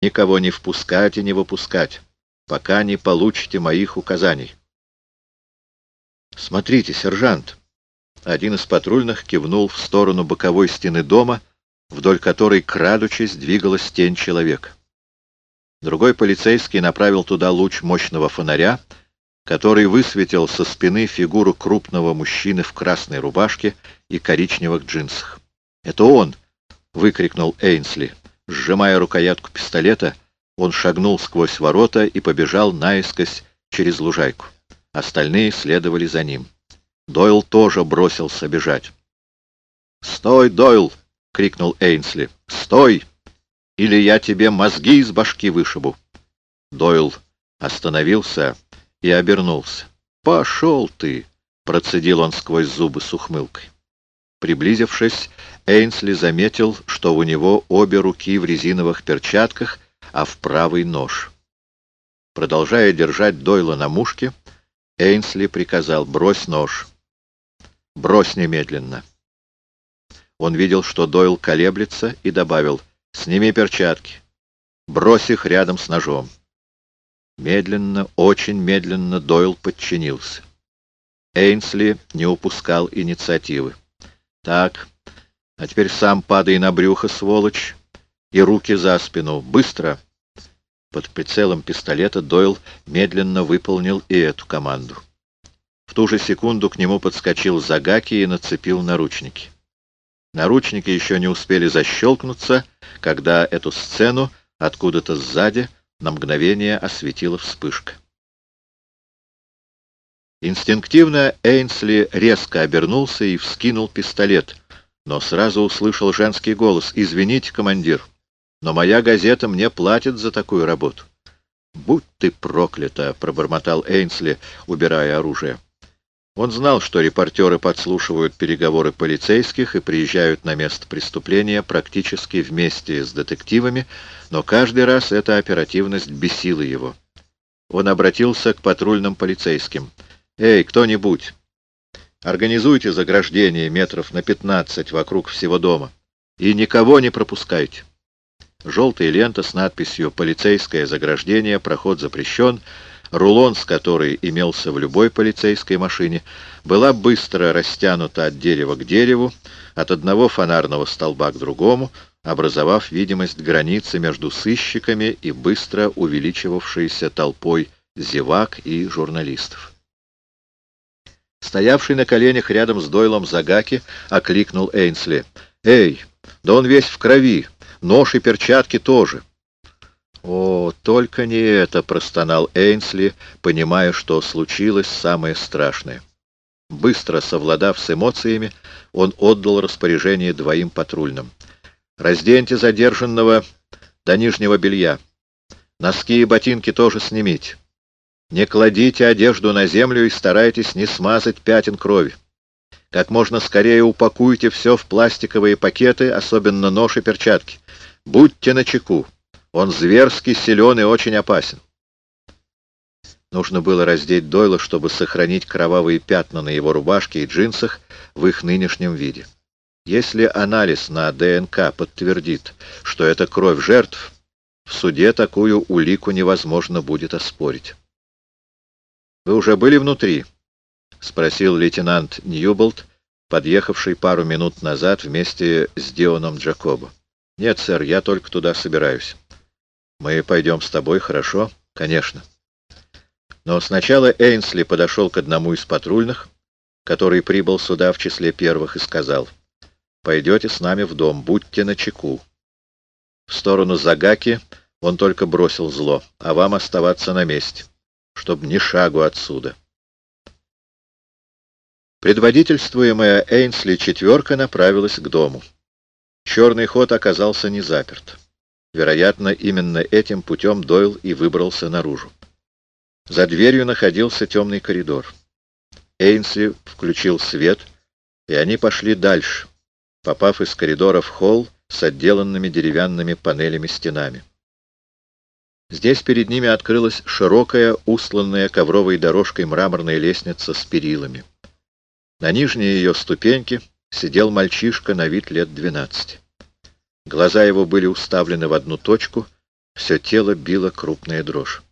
никого не впускать и не выпускать, пока не получите моих указаний. Смотрите, сержант. Один из патрульных кивнул в сторону боковой стены дома, вдоль которой, крадучись, двигалась тень человека. Другой полицейский направил туда луч мощного фонаря, который высветил со спины фигуру крупного мужчины в красной рубашке и коричневых джинсах. «Это он!» — выкрикнул Эйнсли. Сжимая рукоятку пистолета, он шагнул сквозь ворота и побежал наискось через лужайку. Остальные следовали за ним. Дойл тоже бросился бежать. «Стой, Дойл!» — крикнул Эйнсли. «Стой! Или я тебе мозги из башки вышибу!» Дойл остановился и обернулся. «Пошел ты!» — процедил он сквозь зубы с ухмылкой. Приблизившись, Эйнсли заметил, что у него обе руки в резиновых перчатках, а в правый нож. Продолжая держать Дойла на мушке, Эйнсли приказал «брось нож». «Брось немедленно». Он видел, что Дойл колеблется, и добавил «сними перчатки, брось их рядом с ножом». Медленно, очень медленно Дойл подчинился. Эйнсли не упускал инициативы. «Так, а теперь сам падай на брюхо, сволочь, и руки за спину. Быстро!» Под прицелом пистолета Дойл медленно выполнил и эту команду. В ту же секунду к нему подскочил Загаки и нацепил наручники. Наручники еще не успели защелкнуться, когда эту сцену откуда-то сзади на мгновение осветила вспышка. Инстинктивно Эйнсли резко обернулся и вскинул пистолет, но сразу услышал женский голос «Извините, командир» но моя газета мне платит за такую работу. «Будь ты проклята!» — пробормотал Эйнсли, убирая оружие. Он знал, что репортеры подслушивают переговоры полицейских и приезжают на место преступления практически вместе с детективами, но каждый раз эта оперативность бесила его. Он обратился к патрульным полицейским. «Эй, кто-нибудь, организуйте заграждение метров на пятнадцать вокруг всего дома и никого не пропускайте». Желтая лента с надписью «Полицейское заграждение. Проход запрещен», рулон с которой имелся в любой полицейской машине, была быстро растянута от дерева к дереву, от одного фонарного столба к другому, образовав видимость границы между сыщиками и быстро увеличивавшейся толпой зевак и журналистов. Стоявший на коленях рядом с Дойлом Загаки окликнул Эйнсли. «Эй, да он весь в крови!» Нож и перчатки тоже. «О, только не это!» — простонал Эйнсли, понимая, что случилось самое страшное. Быстро совладав с эмоциями, он отдал распоряжение двоим патрульным. «Разденьте задержанного до нижнего белья. Носки и ботинки тоже снимите. Не кладите одежду на землю и старайтесь не смазать пятен крови. Как можно скорее упакуйте все в пластиковые пакеты, особенно нож и перчатки. Будьте начеку. Он зверски силен и очень опасен. Нужно было раздеть Дойла, чтобы сохранить кровавые пятна на его рубашке и джинсах в их нынешнем виде. Если анализ на ДНК подтвердит, что это кровь жертв, в суде такую улику невозможно будет оспорить. «Вы уже были внутри?» — спросил лейтенант Ньюболт, подъехавший пару минут назад вместе с Дионом Джакобо. «Нет, сэр, я только туда собираюсь». «Мы пойдем с тобой, хорошо?» «Конечно». Но сначала Эйнсли подошел к одному из патрульных, который прибыл сюда в числе первых, и сказал, «Пойдете с нами в дом, будьте начеку». В сторону Загаки он только бросил зло, а вам оставаться на месте, чтобы ни шагу отсюда. Предводительствуемая Эйнсли четверка направилась к дому. Черный ход оказался не заперт. Вероятно, именно этим путем Дойл и выбрался наружу. За дверью находился темный коридор. Эйнсли включил свет, и они пошли дальше, попав из коридора в холл с отделанными деревянными панелями стенами. Здесь перед ними открылась широкая, устланная ковровой дорожкой мраморная лестница с перилами. На нижней ее ступеньке сидел мальчишка на вид лет двенадцати. Глаза его были уставлены в одну точку, Все тело било крупная дрожь.